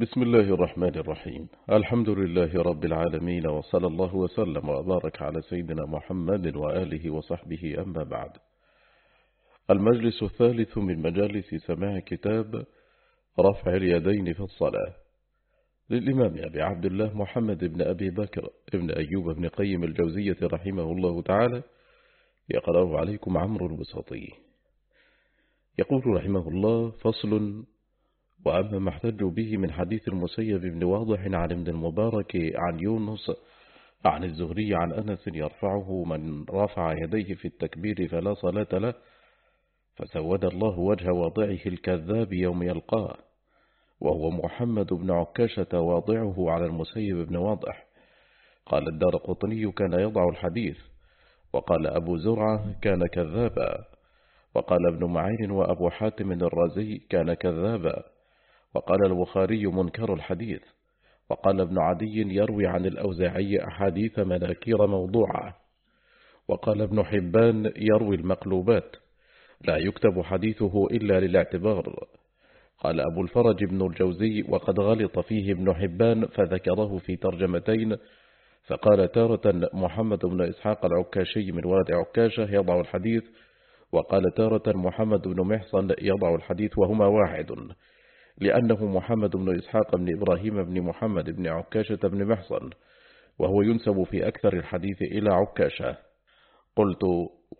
بسم الله الرحمن الرحيم. الحمد لله رب العالمين وصلى الله وسلم وبارك على سيدنا محمد وآله وصحبه أما بعد. المجلس الثالث من مجالس سماع كتاب رفع اليدين في الصلاة. للإمام أبي عبد الله محمد بن أبي بكر ابن أيوب بن قيم الجوزية رحمه الله تعالى يقرأه عليكم عمرو البساطي. يقول رحمه الله فصل وأما ما احتجوا به من حديث المسيب بن واضح عن ابن المبارك عن يونس عن الزهري عن أنس يرفعه من رفع يديه في التكبير فلا صلاة له فسود الله وجه واضعه الكذاب يوم يلقاه وهو محمد بن عكاشة واضعه على المسيب بن واضح. قال الدار قطني كان يضع الحديث وقال أبو زرعة كان كذابا وقال ابن معين وأبو حاتم الرازي كان كذابا. وقال البخاري منكر الحديث. وقال ابن عدي يروي عن الأوزاعي أحاديث مناكير موضوعة. وقال ابن حبان يروي المقلوبات. لا يكتب حديثه إلا للاعتبار. قال أبو الفرج بن الجوزي وقد غلط فيه ابن حبان فذكره في ترجمتين. فقال تارة محمد بن إسحاق العكاشي من ولد عكاشة يضع الحديث. وقال تارة محمد بن محصن يضع الحديث وهما واحد. لأنه محمد بن إسحاق بن إبراهيم بن محمد بن عكاشة بن محصن وهو ينسب في أكثر الحديث إلى عكاشة. قلت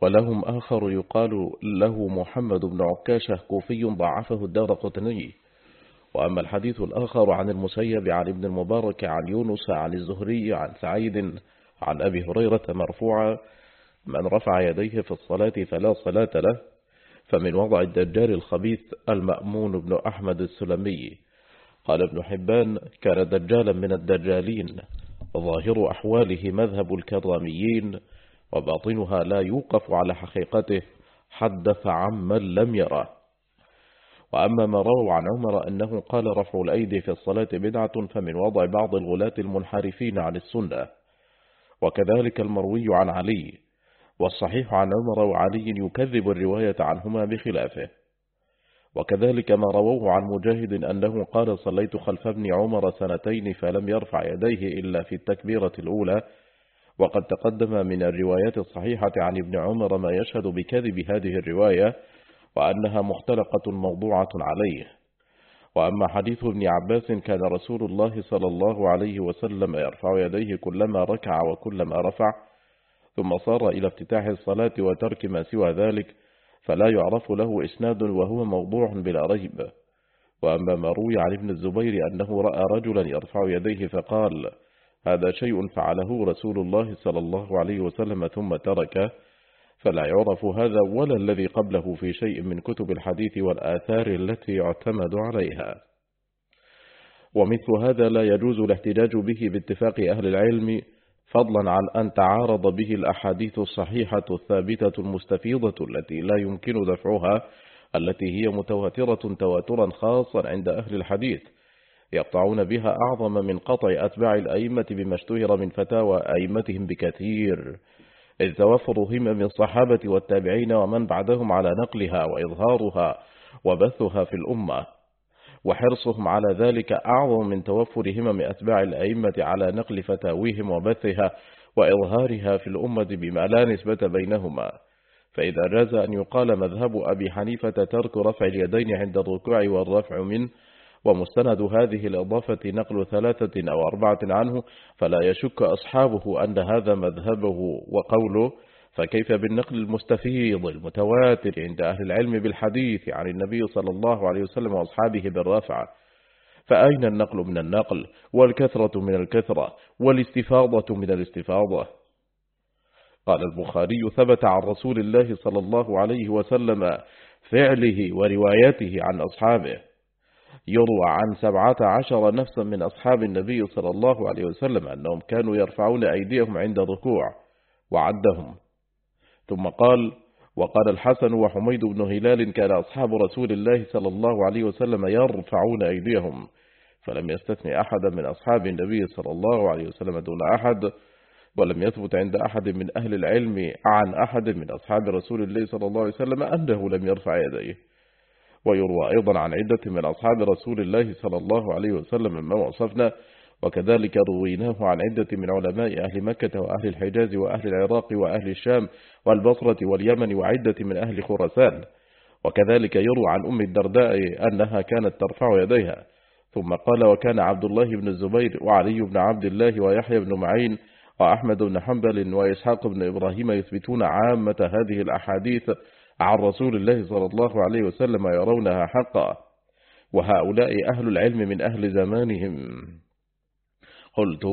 ولهم آخر يقال له محمد بن عكاشة كوفي ضعفه الدار قطني. وأما الحديث الآخر عن المسيب عن ابن المبارك عن يونس عن الزهري عن سعيد عن أبي هريرة مرفوعا من رفع يديه في الصلاة فلا صلاة له فمن وضع الدجال الخبيث المأمون بن أحمد السلمي. قال ابن حبان كان دجالا من الدجالين ظاهر أحواله مذهب الكراميين وباطنها لا يوقف على حقيقته حدث عمن لم يره. وأما ما رووا عن عمر أنه قال رفع الأيدي في الصلاة بدعة فمن وضع بعض الغلاة المنحرفين عن السنة. وكذلك المروي عن علي. والصحيح عن عمر وعلي يكذب الرواية عنهما بخلافه. وكذلك ما رووه عن مجاهد أنه قال صليت خلف ابن عمر سنتين فلم يرفع يديه إلا في التكبيرة الأولى وقد تقدم من الروايات الصحيحة عن ابن عمر ما يشهد بكذب هذه الرواية وأنها مختلقة موضوعة عليه. وأما حديث ابن عباس كان رسول الله صلى الله عليه وسلم يرفع يديه كلما ركع وكلما رفع ثم صار إلى افتتاح الصلاة وترك ما سوى ذلك فلا يعرف له إسناد وهو موضوع بلا ريب. وأما ما روي عن ابن الزبير أنه رأى رجلا يرفع يديه فقال هذا شيء فعله رسول الله صلى الله عليه وسلم ثم تركه فلا يعرف هذا ولا الذي قبله في شيء من كتب الحديث والآثار التي يعتمد عليها. ومثل هذا لا يجوز الاحتجاج به باتفاق أهل العلم فضلا عن أن تعارض به الأحاديث الصحيحة الثابتة المستفيضة التي لا يمكن دفعها التي هي متواترة تواترا خاصا عند أهل الحديث يقطعون بها أعظم من قطع أتباع الأئمة بما اشتهر من فتاوى أئمتهم بكثير. إذ توفر همم الصحابة والتابعين ومن بعدهم على نقلها وإظهارها وبثها في الأمة. وحرصهم على ذلك أعظم من توفر همم أتباع الأئمة على نقل فتاويهم وبثها وإظهارها في الأمة بما لا نسبة بينهما. فإذا جاز أن يقال مذهب أبي حنيفة ترك رفع اليدين عند الركوع والرفع منه ومستند هذه الإضافة نقل ثلاثة أو أربعة عنه فلا يشك أصحابه أن هذا مذهبه وقوله فكيف بالنقل المستفيض المتواتر عند أهل العلم بالحديث عن النبي صلى الله عليه وسلم وأصحابه بالرفع؟ فأين النقل من النقل؟ والكثرة من الكثرة؟ والاستفاضة من الاستفاضة؟ قال البخاري ثبت عن رسول الله صلى الله عليه وسلم فعله وروايته عن أصحابه. يروى عن سبعة عشر نفسا من أصحاب النبي صلى الله عليه وسلم أنهم كانوا يرفعون أيديهم عند الركوع وعدهم. ثم قال وقال الحسن وحميد بن هلال كان أصحاب رسول الله صلى الله عليه وسلم يرفعون أيديهم فلم يستثني أحدا من أصحاب النبي صلى الله عليه وسلم دون أحد ولم يثبت عند أحد من أهل العلم عن أحد من أصحاب رسول الله صلى الله عليه وسلم أنه لم يرفع يديه. ويروى أيضا عن عدة من أصحاب رسول الله صلى الله عليه وسلم ما وصفنا وكذلك رويناه عن عدة من علماء أهل مكة وأهل الحجاز وأهل العراق وأهل الشام والبصرة واليمن وعدة من أهل خرسان وكذلك يروى عن أم الدرداء أنها كانت ترفع يديها. ثم قال وكان عبد الله بن الزبير وعلي بن عبد الله ويحيى بن معين وأحمد بن حنبل وإسحاق بن إبراهيم يثبتون عامة هذه الأحاديث عن رسول الله صلى الله عليه وسلم يرونها حقا. وهؤلاء أهل العلم من أهل زمانهم. قلت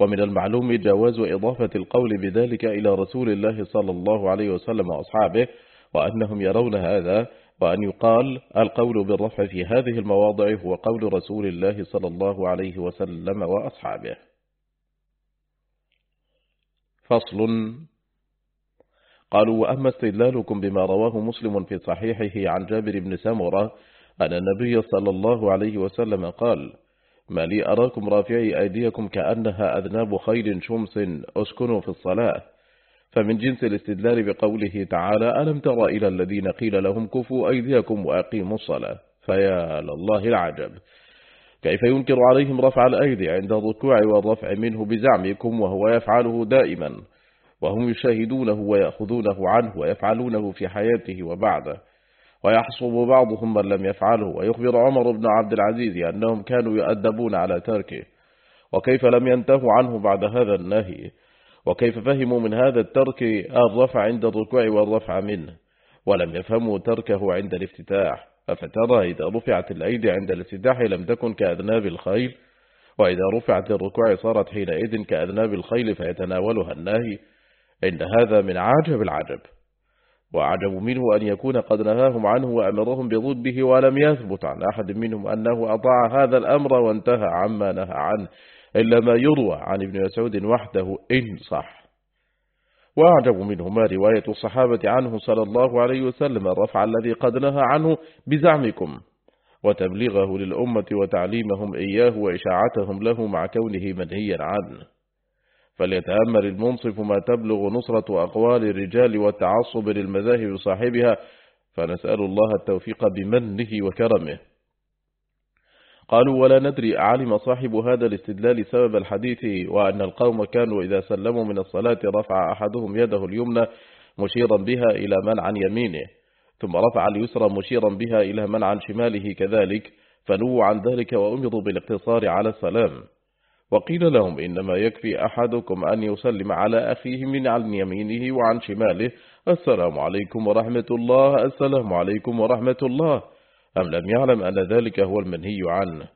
ومن المعلوم جواز إضافة القول بذلك إلى رسول الله صلى الله عليه وسلم وأصحابه وأنهم يرون هذا وأن يقال القول بالرفع في هذه المواضع هو قول رسول الله صلى الله عليه وسلم وأصحابه. فصل. قالوا وأما استدلالكم بما رواه مسلم في صحيحه عن جابر بن سمرة أن النبي صلى الله عليه وسلم قال ما لي أراكم رافعي أيديكم كأنها أذناب خير شمس أسكنوا في الصلاة. فمن جنس الاستدلال بقوله تعالى ألم تر إلى الذين قيل لهم كفوا أيديكم وأقيموا الصلاة؟ فيا لله العجب. كيف ينكر عليهم رفع الأيدي عند الركوع والرفع منه بزعمكم وهو يفعله دائما؟ وهم يشاهدونه ويأخذونه عنه ويفعلونه في حياته وبعده. ويحصب بعضهم من لم يفعله. ويخبر عمر بن عبد العزيز أنهم كانوا يؤدبون على تركه. وكيف لم ينتهوا عنه بعد هذا النهي. وكيف فهموا من هذا الترك الرفع عند الركوع والرفع منه. ولم يفهموا تركه عند الافتتاح. أفترى إذا رفعت الأيدي عند الافتتاح لم تكن كأذناب الخيل. وإذا رفعت الركوع صارت حينئذ كأذناب الخيل فيتناولها الناهي. إن هذا من عجب العجب. وعجب منه أن يكون قد نهاهم عنه وأمرهم بضده ولم يثبت عن أحد منهم أنه أطاع هذا الأمر وانتهى عما نهى عنه إلا ما يروى عن ابن مسعود وحده إن صح. وأعجب منه ما رواية الصحابة عنه صلى الله عليه وسلم الرفع الذي قد نهى عنه بزعمكم وتبليغه للأمة وتعليمهم إياه وإشاعتهم له مع كونه منهيا عنه. فليتأمل المنصف ما تبلغ نصرة أقوال الرجال والتعصب للمذاهب صاحبها فنسأل الله التوفيق بمنه وكرمه. قالوا ولا ندري أعلم صاحب هذا الاستدلال سبب الحديث وأن القوم كانوا إذا سلموا من الصلاة رفع أحدهم يده اليمنى مشيرا بها إلى من عن يمينه ثم رفع اليسرى مشيرا بها إلى من عن شماله كذلك فنووا عن ذلك وأمروا بالاقتصار على السلام. وقيل لهم إنما يكفي أحدكم أن يسلم على أخيه من عن يمينه وعن شماله. السلام عليكم ورحمة الله. السلام عليكم ورحمة الله. أم لم يعلم أن ذلك هو المنهي عنه؟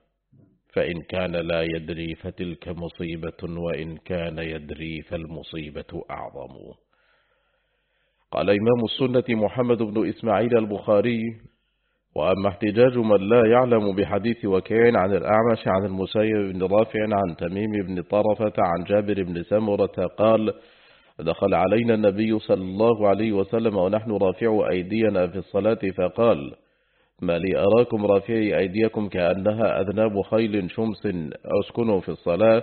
فإن كان لا يدري فتلك مصيبة وإن كان يدري فالمصيبة أعظم. قال إمام السنة محمد بن إسماعيل البخاري وأما احتجاج من لا يعلم بحديث وكين عن الأعمش عن المسيب بن رافع عن تميم بن طرفة عن جابر بن سمرة قال دخل علينا النبي صلى الله عليه وسلم ونحن رافع أيدينا في الصلاة فقال ما لي أراكم رافعي أيديكم كأنها أذناب خيل شمس أسكنوا في الصلاة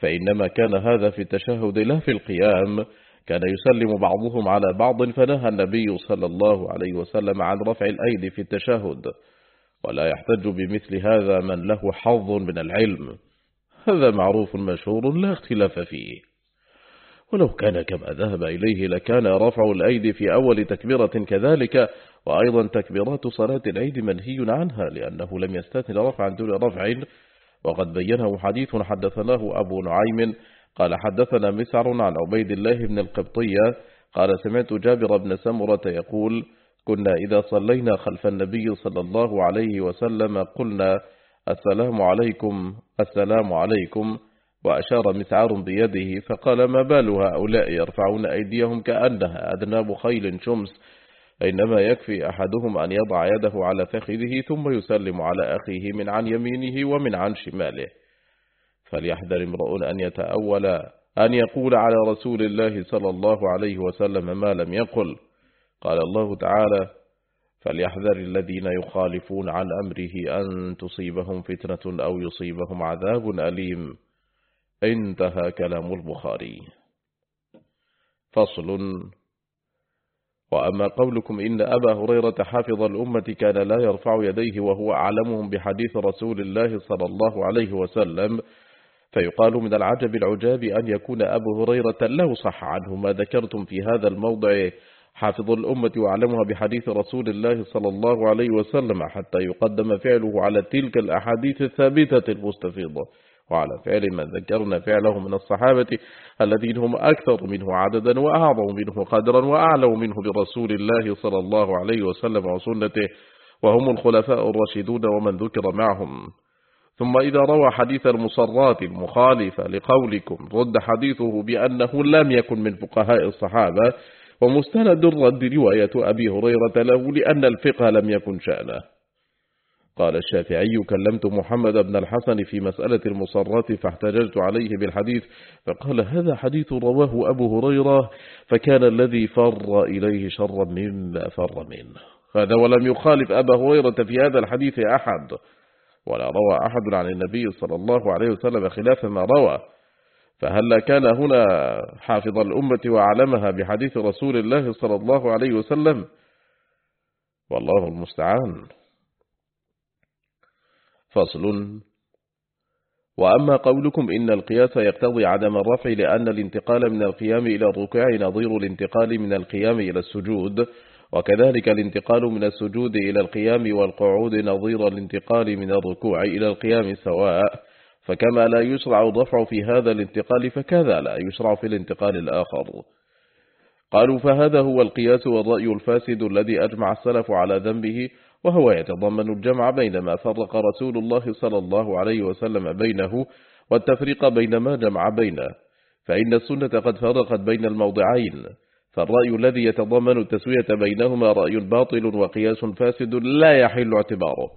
فإنما كان هذا في التشهد لا في القيام كان يسلم بعضهم على بعض فنهى النبي صلى الله عليه وسلم عن رفع الأيدي في التشهد. ولا يحتج بمثل هذا من له حظ من العلم. هذا معروف مشهور لا اختلاف فيه. ولو كان كما ذهب إليه لكان رفع الأيدي في أول تكبيرة كذلك وأيضا تكبيرات صلاة العيد منهي عنها لأنه لم يستثن رفعا دون رفع. وقد بينه حديث حدثناه أبو نعيم قال حدثنا مسعر عن عبيد الله بن القبطية قال سمعت جابر بن سمرة يقول كنا إذا صلينا خلف النبي صلى الله عليه وسلم قلنا السلام عليكم السلام عليكم وأشار مسعر بيده فقال ما بال هؤلاء يرفعون أيديهم كأنها أذناب خيل شمس؟ إنما يكفي أحدهم أن يضع يده على فخذه ثم يسلم على أخيه من عن يمينه ومن عن شماله. فليحذر امرؤ أن يتأول أن يقول على رسول الله صلى الله عليه وسلم ما لم يقل. قال الله تعالى فليحذر الذين يخالفون عن أمره أن تصيبهم فتنة أو يصيبهم عذاب أليم. انتهى كلام البخاري. فصل. وأما قولكم إن أبا هريرة حافظ الأمة كان لا يرفع يديه وهو أعلمهم بحديث رسول الله صلى الله عليه وسلم فيقال من العجب العجاب أن يكون أبو هريرة لو صح عنه ما ذكرتم في هذا الموضع. حافظ الأمة وأعلمها بحديث رسول الله صلى الله عليه وسلم حتى يقدم فعله على تلك الأحاديث الثابتة المستفيضة وعلى فعل من ذكرنا فعله من الصحابة الذين هم أكثر منه عددا وأعظم منه قدرا وأعلم منه برسول الله صلى الله عليه وسلم وسنته. وهم الخلفاء الراشدون ومن ذكر معهم. ثم إذا روى حديث المصرات المخالفة لقولكم رد حديثه بأنه لم يكن من فقهاء الصحابة ومستند الرد رواية أبي هريرة له لأن الفقه لم يكن شأنه. قال الشافعي كلمت محمد بن الحسن في مسألة المصرات فاحتججت عليه بالحديث فقال هذا حديث رواه أبو هريرة فكان الذي فر إليه شرا مما فر منه. هذا ولم يخالف أبا هريرة في هذا الحديث أحد. ولا روى أحد عن النبي صلى الله عليه وسلم خلاف ما روى. فهل كان هنا حافظ الأمة وعلمها بحديث رسول الله صلى الله عليه وسلم؟ والله المستعان. فصل. وأما قولكم إن القياس يقتضي عدم الرفع لأن الانتقال من القيام إلى الركوع نظير الانتقال من القيام إلى السجود وكذلك الانتقال من السجود إلى القيام والقعود نظير الانتقال من الركوع إلى القيام سواء فكما لا يشرع الرفع في هذا الانتقال فكذا لا يشرع في الانتقال الآخر. قالوا فهذا هو القياس والرأي الفاسد الذي أجمع السلف على ذنبه وهو يتضمن الجمع بين ما فرق رسول الله صلى الله عليه وسلم بينه والتفريق بين ما جمع بينه فإن السنة قد فرقت بين الموضعين. فالرأي الذي يتضمن التسوية بينهما رأي باطل وقياس فاسد لا يحل اعتباره.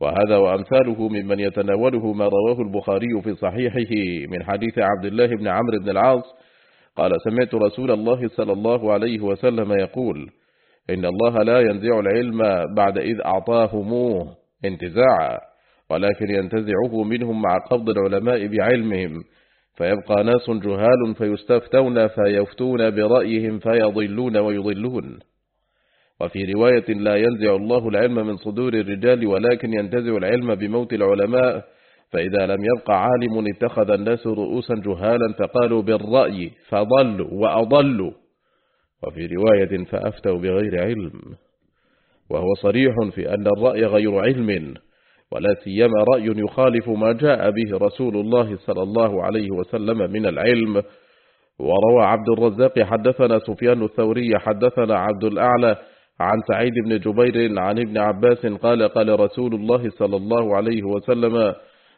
وهذا وأمثاله ممن يتناوله ما رواه البخاري في صحيحه من حديث عبد الله بن عمرو بن العاص قال سمعت رسول الله صلى الله عليه وسلم يقول إن الله لا ينزع العلم بعد إذ أعطاهموه انتزاعا ولكن ينتزعه منهم مع قبض العلماء بعلمهم فيبقى ناس جهال فيستفتون فيفتون برأيهم فيضلون ويضلون. وفي رواية لا ينزع الله العلم من صدور الرجال ولكن ينتزع العلم بموت العلماء. فإذا لم يبقى عالم اتخذ الناس رؤوسا جهالا فقالوا بالرأي فضلوا وأضلوا. وفي رواية فأفتوا بغير علم. وهو صريح في أن الرأي غير علم. ولا سيما رأي يخالف ما جاء به رسول الله صلى الله عليه وسلم من العلم. وروى عبد الرزاق حدثنا سفيان الثوري حدثنا عبد الأعلى عن سعيد بن جبير عن ابن عباس قال قال رسول الله صلى الله عليه وسلم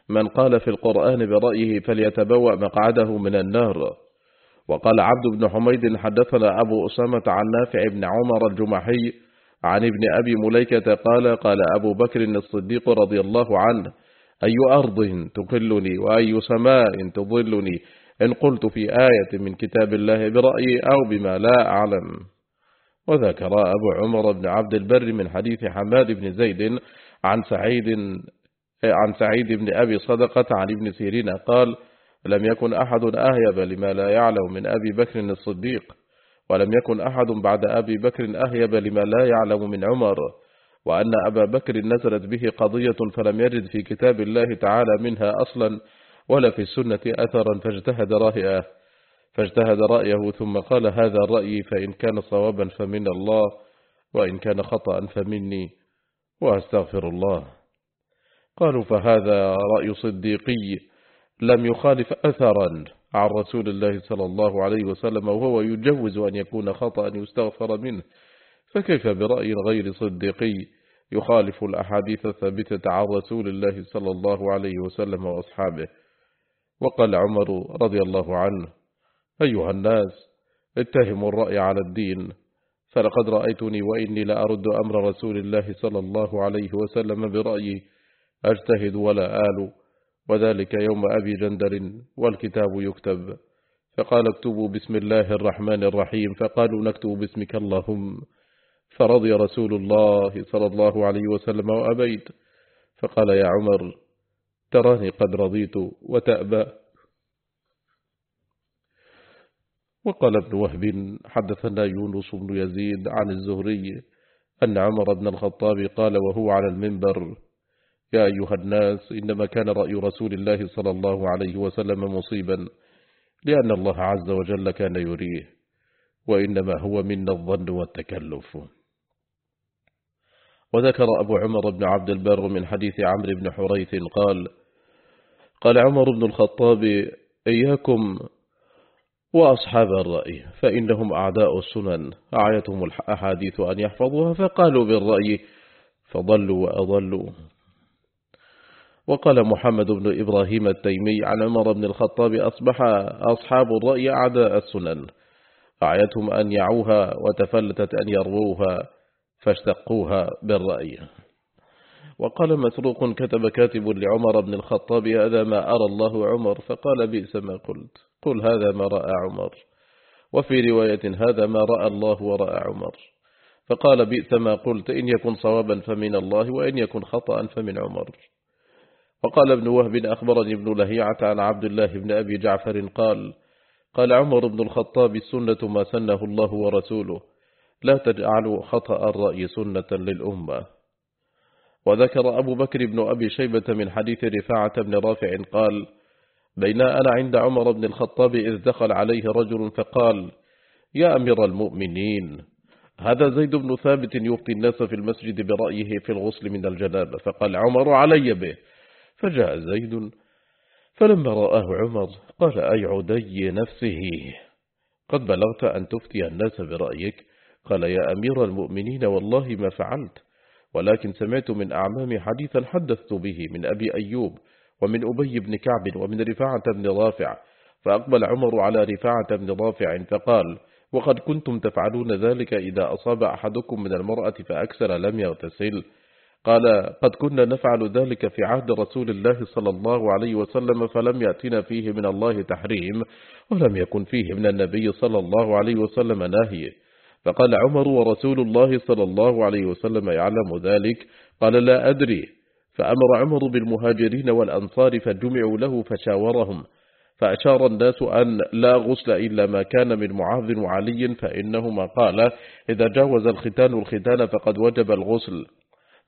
من قال في القرآن برأيه فليتبوأ مقعده من النار. وقال عبد بن حميد حدثنا أبو أسامة عن نافع بن عمر الجمحي عن ابن أبي مليكة قال قال أبو بكر الصديق رضي الله عنه أي أرض تقلني وأي سماء تظلني؟ إن قلت في آية من كتاب الله برأيي أو بما لا أعلم. وذكر أبو عمر بن عبد البر من حديث حماد بن زيد عن سعيد عن سعيد بن أبي صدقة عن ابن سيرين قال لم يكن أحد أهيب لما لا يعلم من أبي بكر الصديق. ولم يكن أحد بعد أبي بكر أهيب لما لا يعلم من عمر وأن أبا بكر نزلت به قضية فلم يجد في كتاب الله تعالى منها أصلا ولا في السنة أثرا فاجتهد رأيه فاجتهد رأيه ثم قال هذا الرأي فإن كان صوابا فمن الله وإن كان خطأ فمني وأستغفر الله. قالوا فهذا رأي صديقي لم يخالف أثرا. عن رسول الله صلى الله عليه وسلم وهو يجوز أن يكون خطأ يستغفر منه. فكيف برأي غير صديقي يخالف الأحاديث الثابتة عن رسول الله صلى الله عليه وسلم وأصحابه؟ وقال عمر رضي الله عنه أيها الناس اتهموا الرأي على الدين فلقد رأيتني وإني لأرد أمر رسول الله صلى الله عليه وسلم برأيي أجتهد ولا آل. وذلك يوم أبي جندر والكتاب يكتب. فقال اكتبوا بسم الله الرحمن الرحيم. فقالوا نكتب باسمك اللهم. فرضي رسول الله صلى الله عليه وسلم وأبيت. فقال يا عمر تراني قد رضيت وتأبى. وقال ابن وهب حدثنا يونس بن يزيد عن الزهري أن عمر بن الخطاب قال وهو على المنبر يا أيها الناس إنما كان رأي رسول الله صلى الله عليه وسلم مصيبا لأن الله عز وجل كان يريه وإنما هو منا الظن والتكلف. وذكر أبو عمر بن عبد البر من حديث عمرو بن حريث قال قال عمر بن الخطاب إياكم وأصحاب الرأي فإنهم أعداء السنن أعيتهم الأحاديث أن يحفظوها فقالوا بالرأي فضلوا وأضلوا. وقال محمد بن إبراهيم التيمي عن عمر بن الخطاب أصبح أصحاب الرأي أعداء السنن. أعيتهم أن يعوها وتفلتت أن يرووها فاشتقوها بالرأي. وقال مسروق كتب كاتب لعمر بن الخطاب هذا ما أرى الله عمر فقال بئس ما قلت. قل هذا ما رأى عمر. وفي رواية هذا ما رأى الله ورأى عمر. فقال بئس ما قلت إن يكن صوابا فمن الله وإن يكن خطأ فمن عمر. وقال ابن وهب أخبرني ابن لهيعة عن عبد الله بن أبي جعفر قال قال عمر بن الخطاب السنة ما سنه الله ورسوله لا تجعلوا خطأ الرأي سنة للأمة. وذكر أبو بكر بن أبي شيبة من حديث رفاعة بن رافع قال بين أنا عند عمر بن الخطاب إذ دخل عليه رجل فقال يا أمير المؤمنين هذا زيد بن ثابت يفتي الناس في المسجد برأيه في الغسل من الجنابة. فقال عمر علي به. فجاء زيد فلما رآه عمر قال أي عدي نفسه؟ قد بلغت أن تفتي الناس برأيك. قال يا أمير المؤمنين والله ما فعلت ولكن سمعت من أعمام حديثا حدثت به من أبي أيوب ومن أبي بن كعب ومن رفاعة بن رافع فأقبل عمر على رفاعة بن رافع فقال وقد كنتم تفعلون ذلك إذا أصاب أحدكم من المرأة فأكثر لم يغتسل؟ قال قد كنا نفعل ذلك في عهد رسول الله صلى الله عليه وسلم فلم يأتنا فيه من الله تحريم ولم يكن فيه من النبي صلى الله عليه وسلم ناهي. فقال عمر ورسول الله صلى الله عليه وسلم يعلم ذلك. قال لا أدري. فأمر عمر بالمهاجرين والأنصار فجمعوا له فشاورهم. فأشار الناس أن لا غسل إلا ما كان من معاذ وعلي فإنهما قال إذا جاوز الختان الختان فقد وجب الغسل.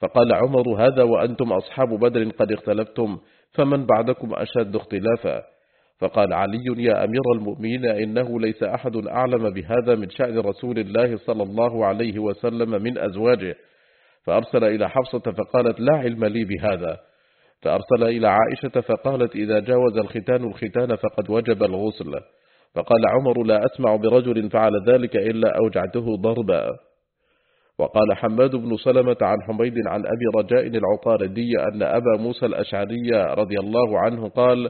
فقال عمر هذا وأنتم أصحاب بدر قد اختلفتم فمن بعدكم أشد اختلافا. فقال علي يا أمير المؤمنين إنه ليس أحد أعلم بهذا من شأن رسول الله صلى الله عليه وسلم من أزواجه. فأرسل إلى حفصة فقالت لا علم لي بهذا. فأرسل إلى عائشة فقالت إذا جاوز الختان الختان فقد وجب الغسل. فقال عمر لا أسمع برجل فعل ذلك إلا أوجعته ضربا. وقال حماد بن سلمة عن حميد عن أبي رجاء العطاردي أن أبا موسى الأشعري رضي الله عنه قال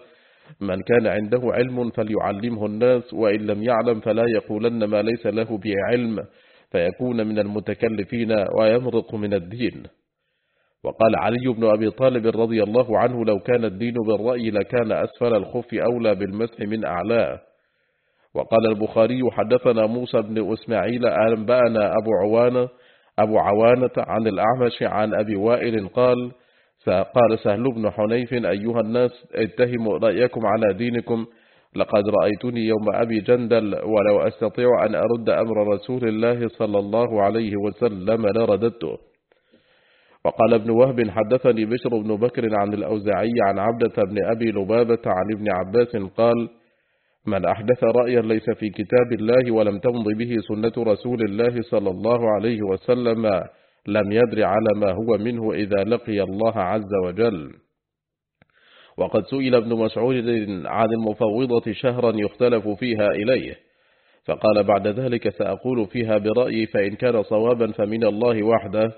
من كان عنده علم فليعلمه الناس وإن لم يعلم فلا يقولن ما ليس له بعلم فيكون من المتكلفين ويمرق من الدين. وقال علي بن أبي طالب رضي الله عنه لو كان الدين بالرأي لكان أسفل الخف أولى بالمسح من أعلاه. وقال البخاري حدثنا موسى بن أسماعيل أنبأنا أبو عوانة أبو عوانة عن الأعمش عن أبي وائل قال قال سهل بن حنيف أيها الناس اتهموا رأيكم على دينكم. لقد رأيتني يوم أبي جندل ولو أستطيع أن أرد أمر رسول الله صلى الله عليه وسلم لرددته. وقال ابن وهب حدثني بشر بن بكر عن الأوزعي عن عبدة بن أبي لبابة عن ابن عباس قال من أحدث رأيا ليس في كتاب الله ولم تمض به سنة رسول الله صلى الله عليه وسلم لم يدر على ما هو منه إذا لقي الله عز وجل. وقد سئل ابن مسعود عن المفوضة شهرا يختلف فيها إليه فقال بعد ذلك سأقول فيها برأيي فإن كان صوابا فمن الله وحده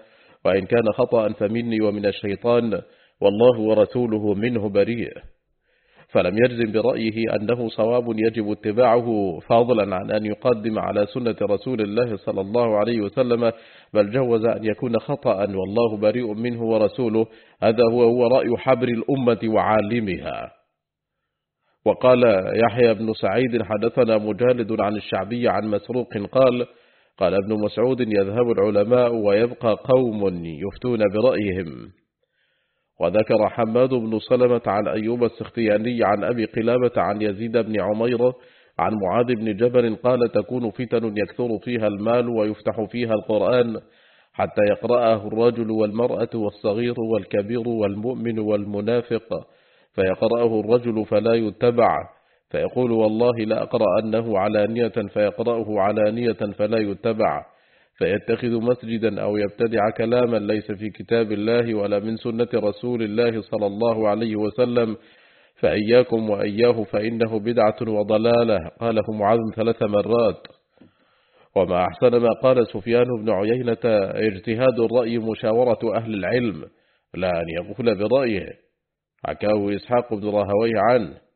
وإن كان خطأ فمني ومن الشيطان والله ورسوله منه بريء. فلم يجزم برأيه أنه صواب يجب اتباعه فضلا عن أن يقدم على سنة رسول الله صلى الله عليه وسلم بل جوز أن يكون خطأ والله بريء منه ورسوله. هذا هو هو رأي حبر الأمة وعالمها. وقال يحيى بن سعيد حدثنا مجالد عن الشعبي عن مسروق قال قال ابن مسعود يذهب العلماء ويبقى قوم يفتون برأيهم. وذكر حماد بن سلمة عن أيوب السختياني عن أبي قلابة عن يزيد بن عمير عن معاذ بن جبل قال تكون فتن يكثر فيها المال ويفتح فيها القرآن حتى يقرأه الرجل والمرأة والصغير والكبير والمؤمن والمنافق. فيقرأه الرجل فلا يتبع. فيقول والله لا أقرأ أنه علانية فيقرأه علانية فلا يتبع. فيتخذ مسجدا أو يبتدع كلاما ليس في كتاب الله ولا من سنة رسول الله صلى الله عليه وسلم. فإياكم وإياه فإنه بدعة وضلالة. قاله معاذ ثلاث مرات. وما أحسن ما قال سفيان بن عيينة اجتهاد الرأي مشاورة أهل العلم لا أن يقول برأيه. حكاه إسحاق بن راهويه عنه.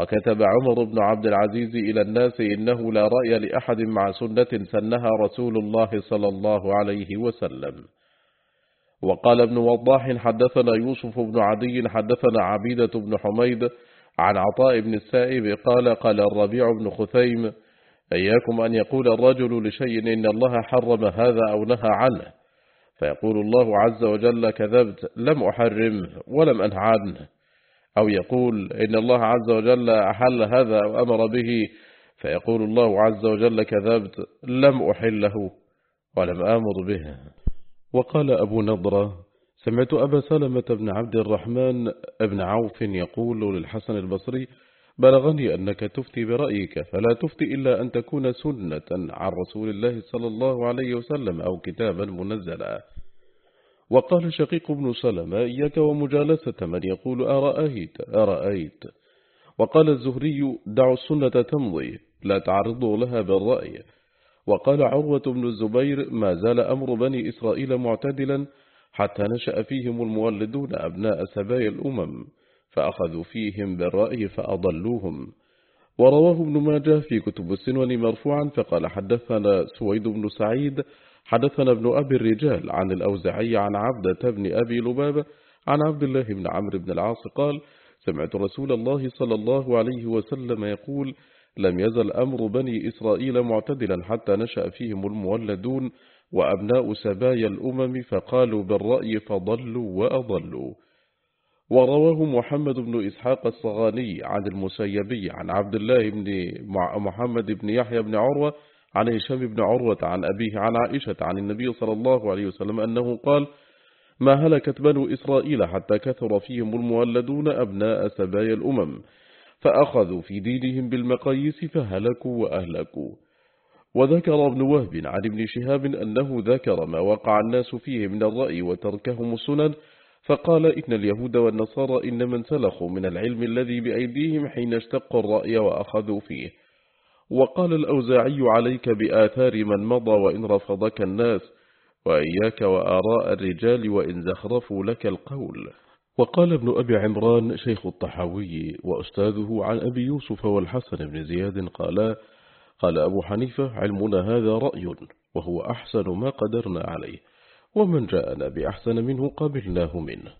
وكتب عمر بن عبد العزيز إلى الناس إنه لا رأي لأحد مع سنة سنها رسول الله صلى الله عليه وسلم. وقال ابن وضاح حدثنا يوسف بن عدي حدثنا عبيدة بن حميد عن عطاء بن السائب قال قال الربيع بن خثيم إياكم أن يقول الرجل لشيء إن الله حرم هذا أو نهى عنه. فيقول الله عز وجل كذبت لم أحرمه ولم أنه عنه. أو يقول إن الله عز وجل أحل هذا وأمر به فيقول الله عز وجل كذبت لم أحله ولم آمر به. وقال أبو نضرة سمعت أبا سلمة بن عبد الرحمن بن عوف يقول للحسن البصري بلغني أنك تفتي برأيك فلا تفتي إلا أن تكون سنة عن رسول الله صلى الله عليه وسلم أو كتابا منزلا. وقال شقيق بن سلمة إياك ومجالسة من يقول أرأيت أرأيت. وقال الزهري دعوا السنة تمضي لا تعرضوا لها بالرأي. وقال عروة بن الزبير ما زال أمر بني إسرائيل معتدلا حتى نشأ فيهم المولدون أبناء سبايا الأمم فأخذوا فيهم بالرأي فأضلوهم. ورواه ابن ماجه في كتب السنون مرفوعا فقال حدثنا سويد بن سعيد حدثنا ابن أبي الرجال عن الأوزعي عن عبدة بن أبي لبابة عن عبد الله بن عمرو بن العاص قال سمعت رسول الله صلى الله عليه وسلم يقول لم يزل أمر بني إسرائيل معتدلا حتى نشأ فيهم المولدون وأبناء سبايا الأمم فقالوا بالرأي فضلوا وأضلوا. ورواه محمد بن إسحاق الصغاني عن المسيبي عن عبد الله بن محمد بن يحيى بن عروة عن هشام بن عروة عن أبيه عن عائشة عن النبي صلى الله عليه وسلم أنه قال ما هلكت بنو إسرائيل حتى كثر فيهم المولدون أبناء سبايا الأمم فأخذوا في دينهم بالمقاييس فهلكوا وأهلكوا. وذكر ابن وهب عن ابن شهاب أنه ذكر ما وقع الناس فيه من الرأي وتركهم السنن فقال إن اليهود والنصارى إنما انسلخوا من العلم الذي بأيديهم حين اشتقوا الرأي وأخذوا فيه وقال الأوزاعي عليك بآثار من مضى وإن رفضك الناس وإياك وآراء الرجال وإن زخرفوا لك القول. وقال ابن أبي عمران شيخ الطحاوي وأستاذه عن أبي يوسف والحسن بن زياد قال قال أبو حنيفة علمنا هذا رأي وهو أحسن ما قدرنا عليه ومن جاءنا بأحسن منه قبلناه منه.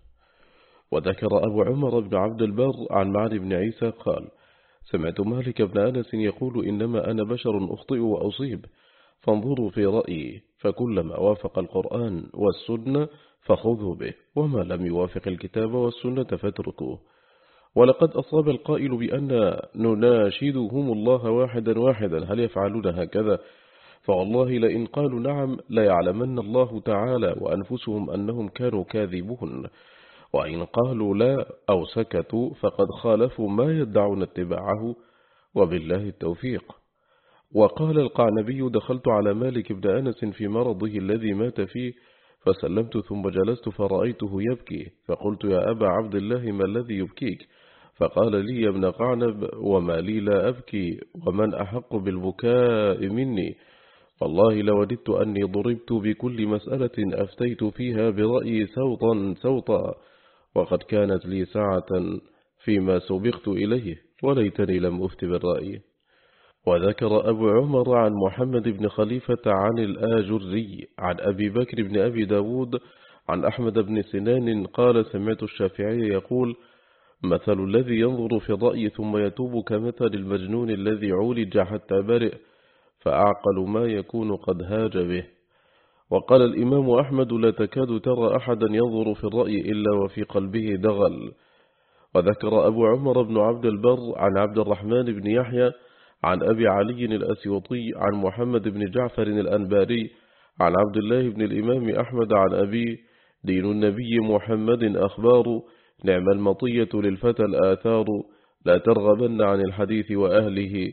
وذكر أبو عمر بن عبد البر عن معن بن عيسى قال سمعت مالك بن أنس يقول إنما أنا بشر أخطئ وأصيب. فانظروا في رأيي فكلما وافق القرآن والسنة فخذوا به وما لم يوافق الكتاب والسنة فاتركوه. ولقد أصاب القائل بأن نناشدهم الله واحدا واحدا هل يفعلون هكذا؟ فوالله لئن قالوا نعم ليعلمن الله تعالى وأنفسهم أنهم كانوا كاذبون. وإن قالوا لا أو سكتوا فقد خالفوا ما يدعون اتباعه وبالله التوفيق. وقال القعنبي دخلت على مالك بن أنس في مرضه الذي مات فيه فسلمت ثم جلست فرأيته يبكي فقلت يا أبا عبد الله ما الذي يبكيك؟ فقال لي يا ابن قعنب وما لي لا أبكي ومن أحق بالبكاء مني؟ والله لوددت أني ضربت بكل مسألة أفتيت فيها برأيي سوطا سوطا وقد كانت لي ساعة فيما سبقت إليه وليتني لم أفت بالرأي. وذكر أبو عمر عن محمد بن خليفة عن الآجري عن أبي بكر بن أبي داود عن أحمد بن سنان قال سمعت الشافعي يقول مثل الذي ينظر في الرأي ثم يتوب كمثل المجنون الذي عولج حتى برئ فأعقل ما يكون قد هاج به. وقال الإمام أحمد لا تكاد ترى أحدا ينظر في الرأي إلا وفي قلبه دغل. وذكر أبو عمر بن عبد البر عن عبد الرحمن بن يحيى عن أبي علي الأسيوطي عن محمد بن جعفر الأنباري عن عبد الله بن الإمام أحمد عن أبي دين النبي محمد أخبار نعم المطية للفتى الآثار لا ترغبن عن الحديث وأهله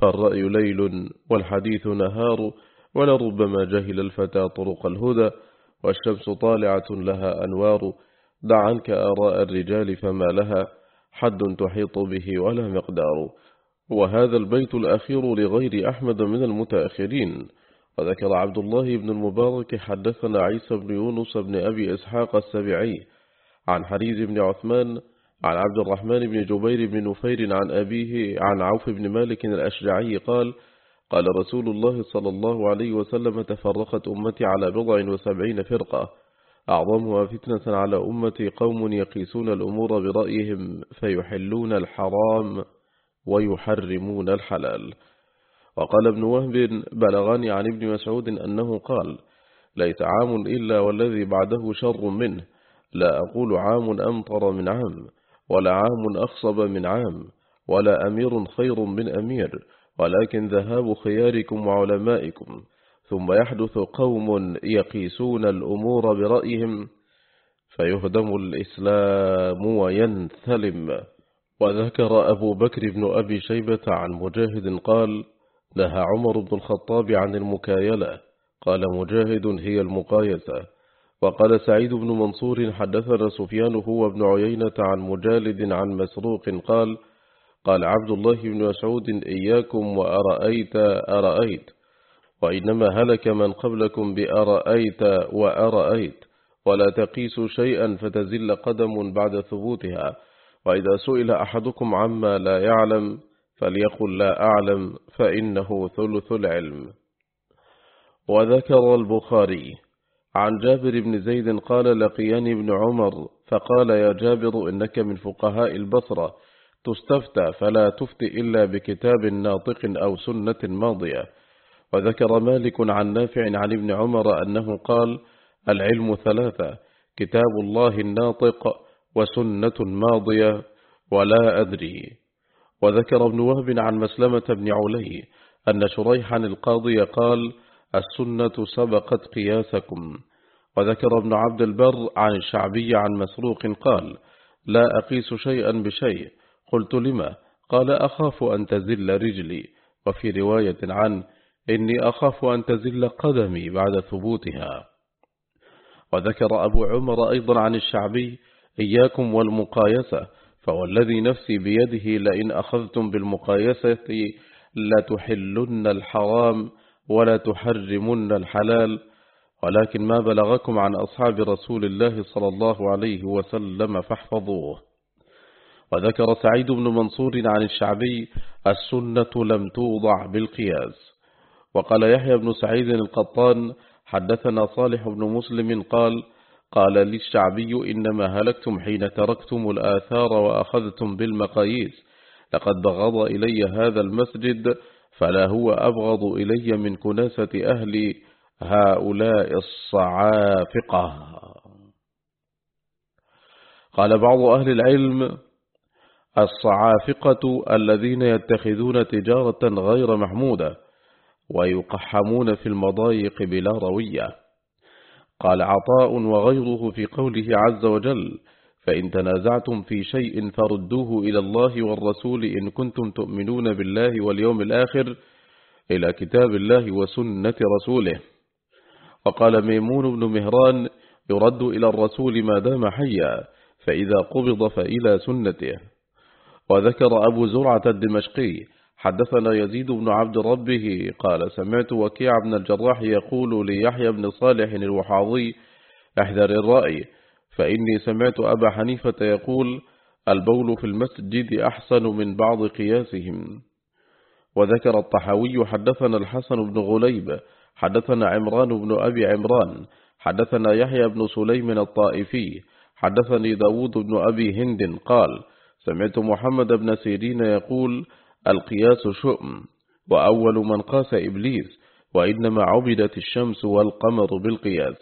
فالرأي ليل والحديث نهار ولربما جهل الفتى طرق الهدى والشمس طالعة لها أنوار. دع عنك آراء الرجال فما لها حد تحيط به ولا مقدار. وهذا البيت الأخير لغير أحمد من المتأخرين. وذكر عبد الله بن المبارك حدثنا عيسى بن يونس بن أبي إسحاق السبعي عن حريز بن عثمان عن عبد الرحمن بن جبير بن نفير عن أبيه عن عوف بن مالك الأشجعي قال قال رسول الله صلى الله عليه وسلم تفرقت أمتي على بضع وسبعين فرقة. أعظمها فتنة على أمتي قوم يقيسون الأمور برأيهم فيحلون الحرام ويحرمون الحلال. وقال ابن وهب بلغني عن ابن مسعود أنه قال ليس عام إلا والذي بعده شر منه. لا أقول عام أمطر من عام ولا عام أخصب من عام ولا أمير خير من أمير ولكن ذهاب خياركم وعلمائكم ثم يحدث قوم يقيسون الأمور برأيهم فيهدم الإسلام وينثلم. وذكر أبو بكر بن أبي شيبة عن مجاهد قال نهى عمر بن الخطاب عن المكايلة. قال مجاهد هي المقايسة. وقال سعيد بن منصور حدثنا سفيان هو ابن عيينة عن مجالد عن مسروق قال قال عبد الله بن مسعود إياكم وأرأيت أرأيت وإنما هلك من قبلكم بأرأيت وأرأيت ولا تقيسوا شيئا فتزل قدم بعد ثبوتها وإذا سئل أحدكم عما لا يعلم فليقل لا أعلم فإنه ثلث العلم. وذكر البخاري عن جابر بن زيد قال لقياني ابن عمر فقال يا جابر إنك من فقهاء البصرة تستفتى فلا تفتي إلا بكتاب ناطق أو سنة ماضية. وذكر مالك عن نافع عن ابن عمر أنه قال العلم ثلاثة كتاب الله الناطق وسنة ماضية ولا أدري. وذكر ابن وهب عن مسلمة بن علي أن شريحا القاضي قال السنة سبقت قياسكم. وذكر ابن عبد البر عن الشعبي عن مسروق قال لا أقيس شيئا بشيء. قلت لما؟ قال أخاف أن تزل رجلي. وفي رواية عن إني أخاف أن تزل قدمي بعد ثبوتها. وذكر أبو عمر أيضا عن الشعبي إياكم والمقايسة فوالذي نفسي بيده لئن أخذتم بالمقايسة لتحلن الحرام ولا تحرمن الحلال. ولكن ما بلغكم عن أصحاب رسول الله صلى الله عليه وسلم فاحفظوه. وذكر سعيد بن منصور عن الشعبي السنة لم توضع بالقياس. وقال يحيى بن سعيد القطان حدثنا صالح بن مسلم قال قال للشعبي إنما هلكتم حين تركتم الآثار وأخذتم بالمقاييس. لقد بغض إلي هذا المسجد فلا هو أبغض إلي من كناسة أهل هؤلاء الصعافقة. قال بعض أهل العلم الصعافقة الذين يتخذون تجارة غير محمودة ويقحمون في المضايق بلا روية. قال عطاء وغيره في قوله عز وجل فإن تنازعتم في شيء فردوه إلى الله والرسول إن كنتم تؤمنون بالله واليوم الآخر إلى كتاب الله وسنة رسوله. وقال ميمون بن مهران يرد إلى الرسول ما دام حيا فإذا قبض فإلى سنته. وذكر أبو زرعة الدمشقي حدثنا يزيد بن عبد ربه قال سمعت وكيع بن الجراح يقول ليحيى بن صالح الوحاضي احذر الرأي فإني سمعت أبا حنيفة يقول البول في المسجد أحسن من بعض قياسهم وذكر الطحاوي حدثنا الحسن بن غليب حدثنا عمران بن أبي عمران حدثنا يحيى بن سليم الطائفي حدثني داود بن أبي هند قال سمعت محمد بن سيرين يقول القياس شؤم وأول من قاس إبليس وإنما عبدت الشمس والقمر بالقياس.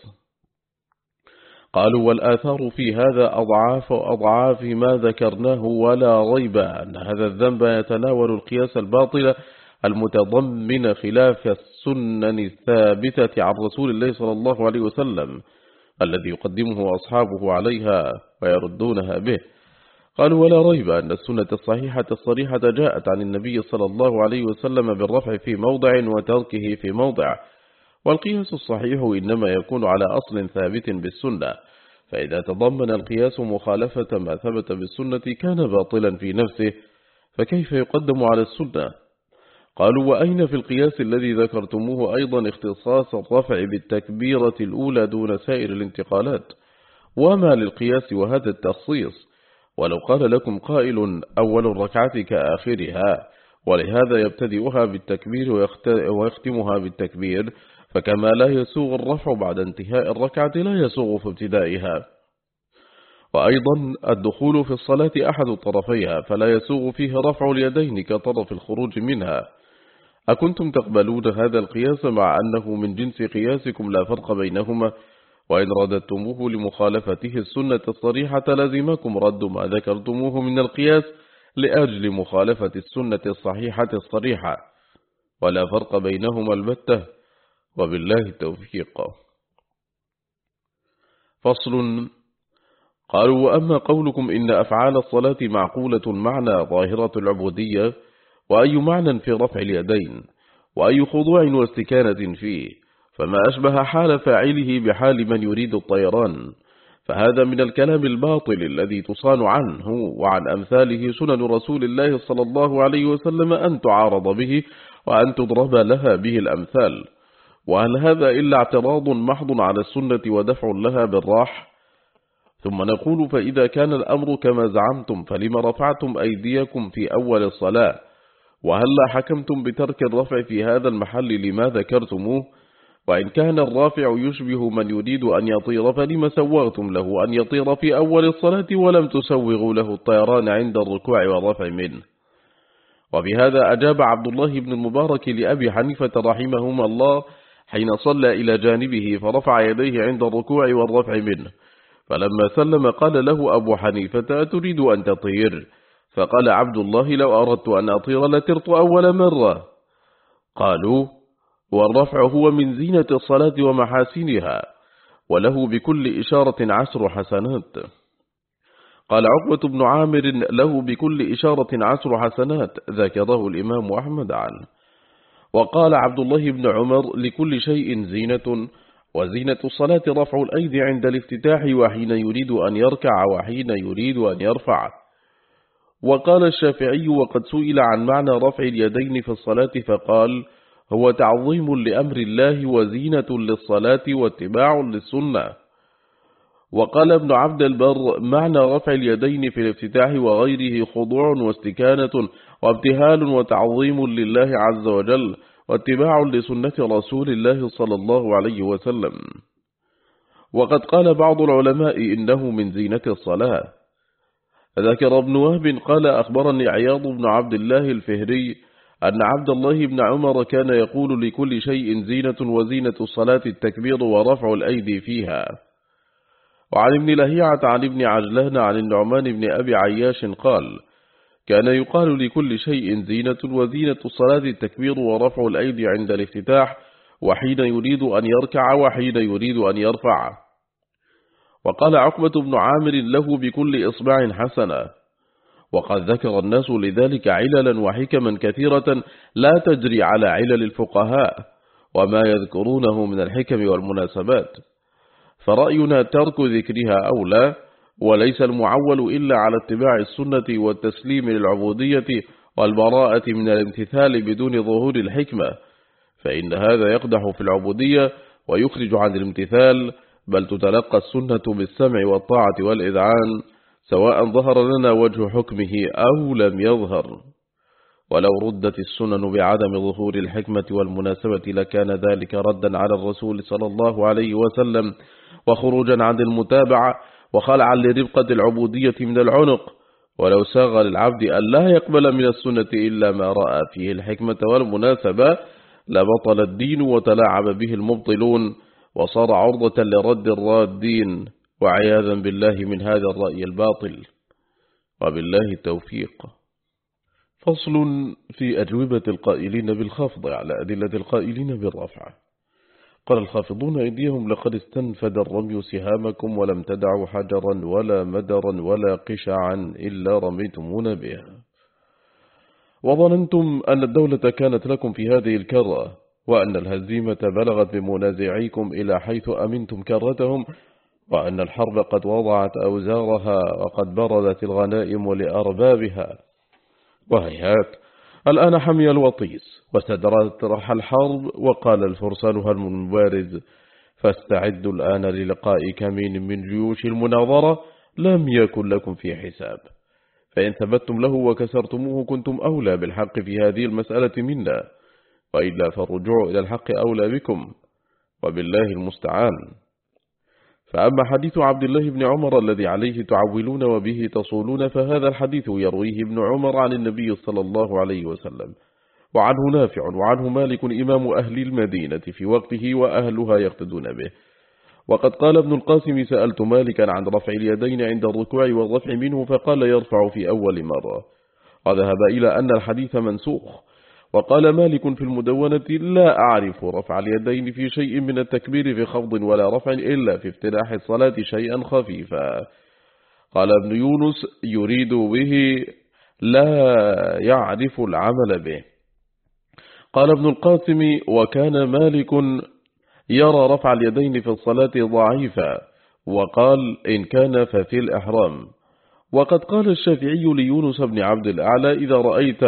قالوا والآثار في هذا أضعاف أضعاف ما ذكرناه ولا ريب أن هذا الذنب يتناول القياس الباطل المتضمن خلاف السنن الثابتة عن رسول الله صلى الله عليه وسلم الذي يقدمه أصحابه عليها ويردونها به. قالوا ولا ريب أن السنة الصحيحة الصريحة جاءت عن النبي صلى الله عليه وسلم بالرفع في موضع وتركه في موضع. والقياس الصحيح إنما يكون على أصل ثابت بالسنة. فإذا تضمن القياس مخالفة ما ثبت بالسنة كان باطلا في نفسه. فكيف يقدم على السنة؟ قالوا وأين في القياس الذي ذكرتموه أيضا اختصاص الرفع بالتكبيرة الأولى دون سائر الانتقالات؟ وما للقياس وهذا التخصيص؟ ولو قال لكم قائل أول الركعة كآخرها ولهذا يبتدئها بالتكبير ويختمها بالتكبير فكما لا يسوغ الرفع بعد انتهاء الركعة لا يسوغ في ابتدائها. وأيضا الدخول في الصلاة أحد طرفيها فلا يسوغ فيه رفع اليدين كطرف الخروج منها. أكنتم تقبلون هذا القياس مع أنه من جنس قياسكم لا فرق بينهما؟ وإن رددتموه لمخالفته السنة الصريحة لازمكم رد ما ذكرتموه من القياس لأجل مخالفة السنة الصحيحة الصريحة. ولا فرق بينهما البتة وبالله التوفيق. فصل. قالوا وأما قولكم إن أفعال الصلاة معقولة المعنى ظاهرة العبودية وأي معنى في رفع اليدين وأي خضوع واستكانة فيه. فما أشبه حال فاعله بحال من يريد الطيران. فهذا من الكلام الباطل الذي تصان عنه وعن أمثاله سنن رسول الله صلى الله عليه وسلم أن تعارض به وأن تضرب لها به الأمثال. وهل هذا إلا اعتراض محض على السنة ودفع لها بالراح؟ ثم نقول فإذا كان الأمر كما زعمتم فلما رفعتم أيديكم في أول الصلاة؟ وهل حكمتم بترك الرفع في هذا المحل لما ذكرتموه؟ وإن كان الرافع يشبه من يريد أن يطير فلما سوغتم له أن يطير في أول الصلاة ولم تسوغوا له الطيران عند الركوع والرفع منه. وبهذا أجاب عبد الله بن المبارك لأبي حنيفة رحمهما الله حين صلى إلى جانبه فرفع يديه عند الركوع والرفع منه. فلما سلم قال له أبو حنيفة تريد أن تطير؟ فقال عبد الله لو أردت أن أطير لترت أول مرة. قالوا والرفع هو من زينة الصلاة ومحاسنها وله بكل إشارة عشر حسنات. قال عقبة بن عامر له بكل إشارة عشر حسنات ذكره الإمام أحمد عنه. وقال عبد الله بن عمر لكل شيء زينة وزينة الصلاة رفع الأيدي عند الافتتاح وحين يريد أن يركع وحين يريد أن يرفع. وقال الشافعي وقد سئل عن معنى رفع اليدين في الصلاة فقال هو تعظيم لأمر الله وزينة للصلاة واتباع للسنة. وقال ابن عبد البر معنى رفع اليدين في الافتتاح وغيره خضوع واستكانة وابتهال وتعظيم لله عز وجل واتباع لسنة رسول الله صلى الله عليه وسلم. وقد قال بعض العلماء إنه من زينة الصلاة. ذكر ابن وهب قال أخبرني عياض بن عبد الله الفهري أن عبد الله بن عمر كان يقول لكل شيء زينة وزينة الصلاة التكبير ورفع الأيدي فيها. وعن ابن لهيعة عن ابن عجلان عن النعمان بن أبي عياش قال كان يقال لكل شيء زينة وزينة الصلاة التكبير ورفع الأيدي عند الافتتاح وحين يريد أن يركع وحين يريد أن يرفع. وقال عقبة بن عامر له بكل إصبع حسنة. وقد ذكر الناس لذلك عللا وحكما كثيرة لا تجري على علل الفقهاء وما يذكرونه من الحكم والمناسبات. فرأينا ترك ذكرها أولى وليس المعول إلا على اتباع السنة والتسليم للعبودية والبراءة من الامتثال بدون ظهور الحكمة. فإن هذا يقدح في العبودية ويخرج عن الامتثال بل تتلقى السنة بالسمع والطاعة والإذعان. سواء ظهر لنا وجه حكمه أو لم يظهر. ولو ردت السنن بعدم ظهور الحكمة والمناسبة لكان ذلك ردا على الرسول صلى الله عليه وسلم وخروجا عن المتابعة وخلعا لربقة العبودية من العنق. ولو ساغ للعبد أن لا يقبل من السنة إلا ما رأى فيه الحكمة والمناسبة لبطل الدين وتلاعب به المبطلون وصار عرضة لرد الرادين. وعياذا بالله من هذا الرأي الباطل وبالله التوفيق. فصل في أجوبة القائلين بالخفض على أدلة القائلين بالرفع. قال الخافضون أيديهم لقد استنفد الرمي سهامكم ولم تدعوا حجرا ولا مدرا ولا قشعا إلا رميتمون بها. وظننتم أن الدولة كانت لكم في هذه الكرة وأن الهزيمة بلغت بمنازعيكم إلى حيث أمنتم كرتهم وأن الحرب قد وضعت أوزارها وقد بردت الغنائم لأربابها. وهيهات الآن حمي الوطيس. واستدرت رح الحرب وقال الفرسان هم المبارز فاستعدوا الآن للقاء كمين من جيوش المناظرة. لم يكن لكم في حساب. فإن ثبتتم له وكسرتموه كنتم أولى بالحق في هذه المسألة منا. وإلا فالرجوع إلى الحق أولى بكم. وبالله المستعان. فأما حديث عبد الله بن عمر الذي عليه تعولون وبه تصولون فهذا الحديث يرويه ابن عمر عن النبي صلى الله عليه وسلم. وعنه نافع وعنه مالك إمام أهل المدينة في وقته وأهلها يقتدون به. وقد قال ابن القاسم سألت مالكا عن رفع اليدين عند الركوع والرفع منه فقال يرفع في أول مرة. وذهب إلى أن الحديث منسوخ وقال مالك في المدونة لا أعرف رفع اليدين في شيء من التكبير في خفض ولا رفع إلا في افتلاح الصلاة شيئا خفيفا. قال ابن يونس يريد به لا يعرف العمل به. قال ابن القاسم وكان مالك يرى رفع اليدين في الصلاة ضعيفا وقال إن كان ففي الإحرام. وقد قال الشافعي ليونس بن عبد الأعلى إذا رأيت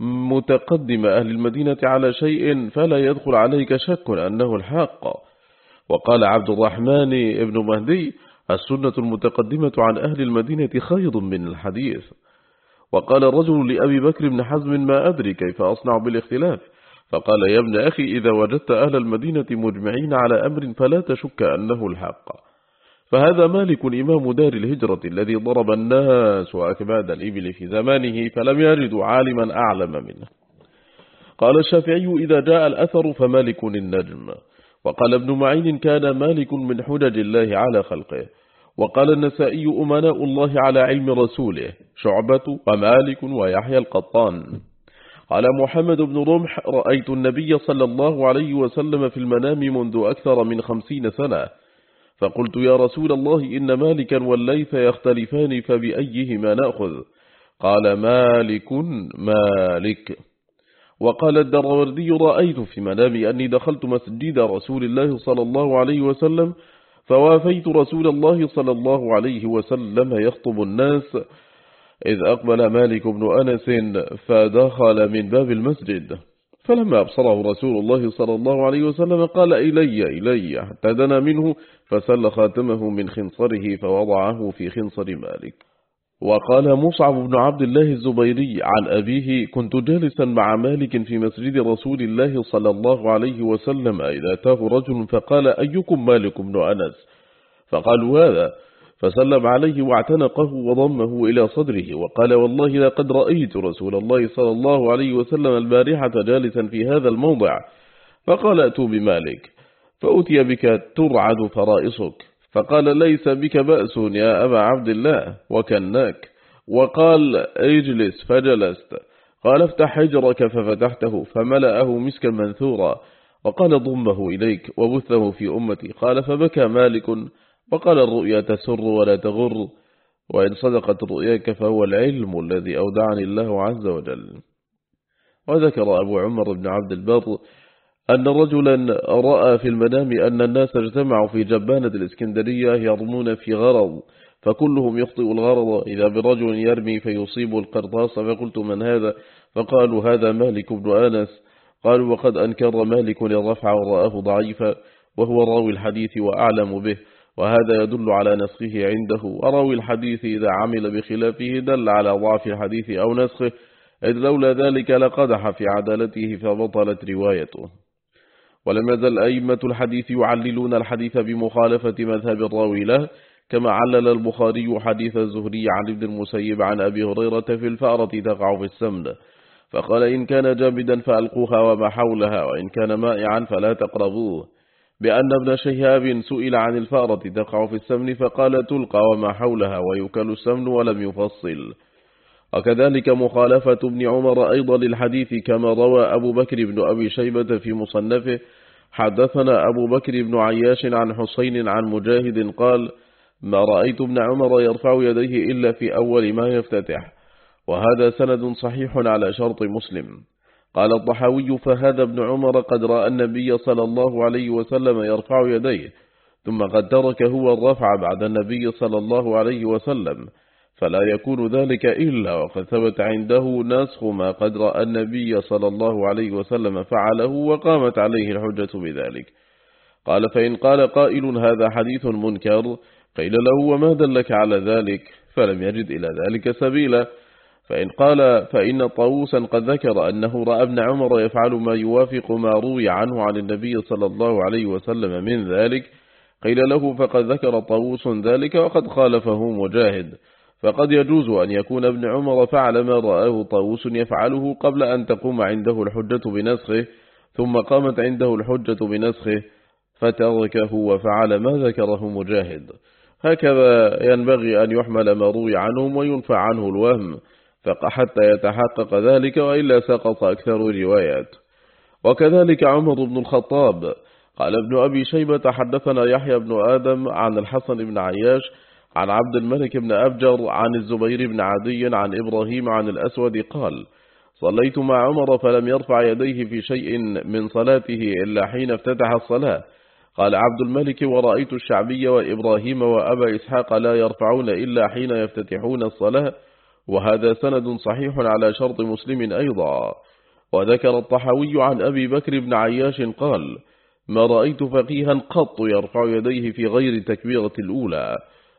متقدم أهل المدينة على شيء فلا يدخل عليك شك أنه الحق. وقال عبد الرحمن ابن مهدي السنة المتقدمة عن أهل المدينة خير من الحديث. وقال الرجل لأبي بكر بن حزم ما أدري كيف أصنع بالاختلاف. فقال يا ابن أخي إذا وجدت أهل المدينة مجمعين على أمر فلا تشك أنه الحق. فهذا مالك إمام دار الهجرة الذي ضرب الناس وأكباد الإبل في زمانه فلم يجدوا عالما أعلم منه. قال الشافعي إذا جاء الأثر فمالك النجم. وقال ابن معين كان مالك من حجج الله على خلقه. وقال النسائي أمناء الله على علم رسوله شعبة ومالك ويحيى القطان. قال محمد بن رمح رأيت النبي صلى الله عليه وسلم في المنام منذ أكثر من خمسين سنة. فقلت يا رسول الله إن مالكا والليث يختلفان فبأيهما نأخذ؟ قال مالك مالك. وقال الدروردي رأيت في منامي أني دخلت مسجد رسول الله صلى الله عليه وسلم فوافيت رسول الله صلى الله عليه وسلم يخطب الناس إذ أقبل مالك بن أنس فدخل من باب المسجد. فلما أبصره رسول الله صلى الله عليه وسلم قال إلي إلي حتى دنا منه فسل خاتمه من خنصره فوضعه في خنصر مالك. وقال مصعب بن عبد الله الزبيري عن أبيه كنت جالسا مع مالك في مسجد رسول الله صلى الله عليه وسلم إذا أتاه رجل فقال أيكم مالك بن أنس؟ فقالوا هذا فسلم عليه واعتنقه وضمه إلى صدره وقال والله لقد رأيت رسول الله صلى الله عليه وسلم البارحة جالسا في هذا الموضع فقال أتوا بمالك فأتي بك ترعد فرائصك فقال ليس بك بأس يا أبا عبد الله وكناك وقال اجلس فجلست قال افتح حجرك ففتحته فملأه مسكا منثورا وقال ضمه إليك وبثه في أمتي قال فبكى مالك وقال الرؤيا تسر ولا تغر وإن صدقت رؤياك فهو العلم الذي أودعني الله عز وجل. وذكر أبو عمر بن عبد البر أن رجلا رأى في المنام أن الناس اجتمعوا في جبانة الإسكندرية يرمون في غرض فكلهم يخطئ الغرض إذا برجل يرمي فيصيب القرطاس. فقلت من هذا؟ فقالوا هذا مالك بن آنس. قالوا وقد أنكر مالك الرفع ورآه ضعيفا وهو راوي الحديث وأعلم به. وهذا يدل على نسخه عنده. وراوي الحديث إذا عمل بخلافه دل على ضعف الحديث أو نسخه إذ لولا ذلك لقدح في عدالته فبطلت روايته. ولم يزل أئمة الحديث يعللون الحديث بمخالفة مذهب الراوي له كما علل البخاري حديث الزهري عن ابن المسيب عن أبي هريرة في الفأرة تقع في السمن. فقال إن كان جامدا فألقوها وما حولها وإن كان مائعا فلا تقربوه. بأن ابن شهاب سئل عن الفأرة تقع في السمن فقال تلقى وما حولها ويكل السمن ولم يفصل. وكذلك مخالفة ابن عمر أيضا للحديث كما روى أبو بكر بن أبي شيبة في مصنفه حدثنا أبو بكر بن عياش عن حسين عن مجاهد قال ما رأيت ابن عمر يرفع يديه إلا في أول ما يفتتح وهذا سند صحيح على شرط مسلم. قال الضحاوي فهذا ابن عمر قد رأى النبي صلى الله عليه وسلم يرفع يديه ثم قد ترك هو الرفع بعد النبي صلى الله عليه وسلم فلا يكون ذلك إلا وقد ثبت عنده نسخ ما قد رأى النبي صلى الله عليه وسلم فعله وقامت عليه الحجة بذلك. قال فإن قال قائل هذا حديث منكر قيل له وما دلك على ذلك؟ فلم يجد إلى ذلك سبيلا. فإن قال فإن طاووسا قد ذكر أنه رأى ابن عمر يفعل ما يوافق ما روي عنه عن النبي صلى الله عليه وسلم من ذلك. قيل له فقد ذكر طاووس ذلك وقد خالفه مجاهد فقد يجوز أن يكون ابن عمر فعل ما رآه طاووس يفعله قبل أن تقوم عنده الحجة بنسخه ثم قامت عنده الحجة بنسخه فتركه وفعل ما ذكره مجاهد. هكذا ينبغي أن يحمل ما روي عنهم وينفع عنه الوهم. حتى يتحقق ذلك وإلا سقط أكثر روايات. وكذلك عمر بن الخطاب قال ابن أبي شيبة حدثنا يحيى بن آدم عن الحسن بن عياش عن عبد الملك بن أبجر عن الزبير بن عدي عن إبراهيم عن الأسود قال صليت مع عمر فلم يرفع يديه في شيء من صلاته إلا حين افتتح الصلاة. قال عبد الملك ورأيت الشعبي وإبراهيم وأبا إسحاق لا يرفعون إلا حين يفتتحون الصلاة وهذا سند صحيح على شرط مسلم أيضا. وذكر الطحوي عن أبي بكر بن عياش قال ما رأيت فقيها قط يرفع يديه في غير تكبيرة الأولى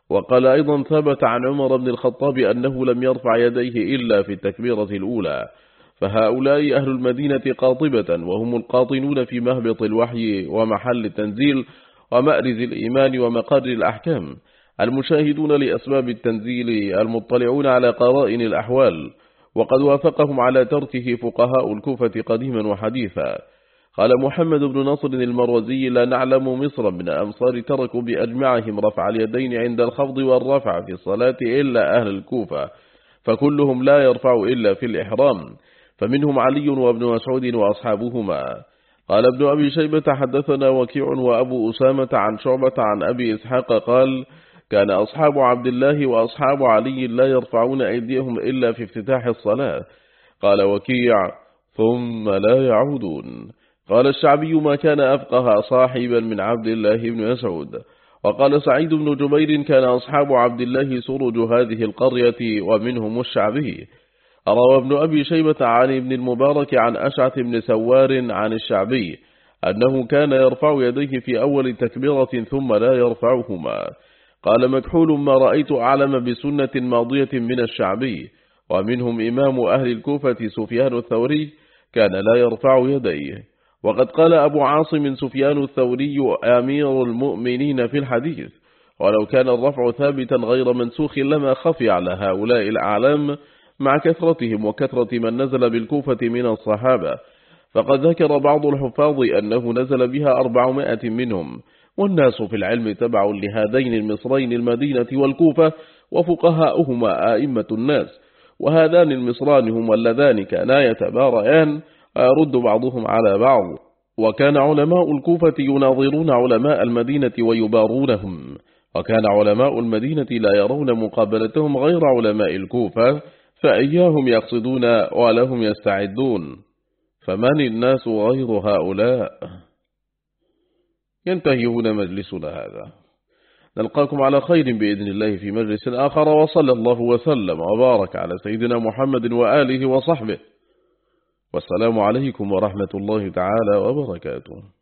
وقال أيضا ثبت عن عمر بن الخطاب أنه لم يرفع يديه إلا في التكبيرة الأولى فهؤلاء أهل المدينة قاطبة وهم القاطنون في مهبط الوحي ومحل التنزيل ومأرز الإيمان ومقر الأحكام. المشاهدون لأسباب التنزيل المطلعون على قرائن الأحوال وقد وافقهم على تركه فقهاء الكوفة قديما وحديثا. قال محمد بن نصر المروزي لا نعلم مصر من أمصار تركوا بأجمعهم رفع اليدين عند الخفض والرفع في الصلاة إلا أهل الكوفة فكلهم لا يرفع إلا في الإحرام فمنهم علي وابن مسعود وأصحابهما. قال ابن أبي شيبة حدثنا وكيع وأبو أسامة عن شعبة عن أبي إسحاق قال كان أصحاب عبد الله وأصحاب علي لا يرفعون أيديهم إلا في افتتاح الصلاة. قال وكيع ثم لا يعودون. قال الشعبي ما كان أفقه صاحبا من عبد الله بن مسعود. وقال سعيد بن جبير كان أصحاب عبد الله سرج هذه القرية ومنهم الشعبي. روى ابن أبي شيبة عن ابن المبارك عن أشعث بن سوار عن الشعبي أنه كان يرفع يديه في أول تكبيرة ثم لا يرفعهما. قال مكحول ما رأيت أعلم بسنة ماضية من الشعبي ومنهم إمام أهل الكوفة سفيان الثوري كان لا يرفع يديه. وقد قال أبو عاصم سفيان الثوري أمير المؤمنين في الحديث ولو كان الرفع ثابتا غير منسوخ لما خفي على هؤلاء الأعلام مع كثرتهم وكثرة من نزل بالكوفة من الصحابة. فقد ذكر بعض الحفاظ أنه نزل بها أربعمائة منهم والناس في العلم تبع لهذين المصرين المدينة والكوفة وفقهاؤهما آئمة الناس وهذان المصران هما اللذان كانا يتباريان ويرد بعضهم على بعض وكان علماء الكوفة يناظرون علماء المدينة ويبارونهم وكان علماء المدينة لا يرون مقابلتهم غير علماء الكوفة فإياهم يقصدون ولهم يستعدون فمن الناس غير هؤلاء؟ ينتهي هنا مجلسنا هذا. نلقاكم على خير بإذن الله في مجلس آخر وصلى الله وسلم وبارك على سيدنا محمد وآله وصحبه. والسلام عليكم ورحمة الله تعالى وبركاته.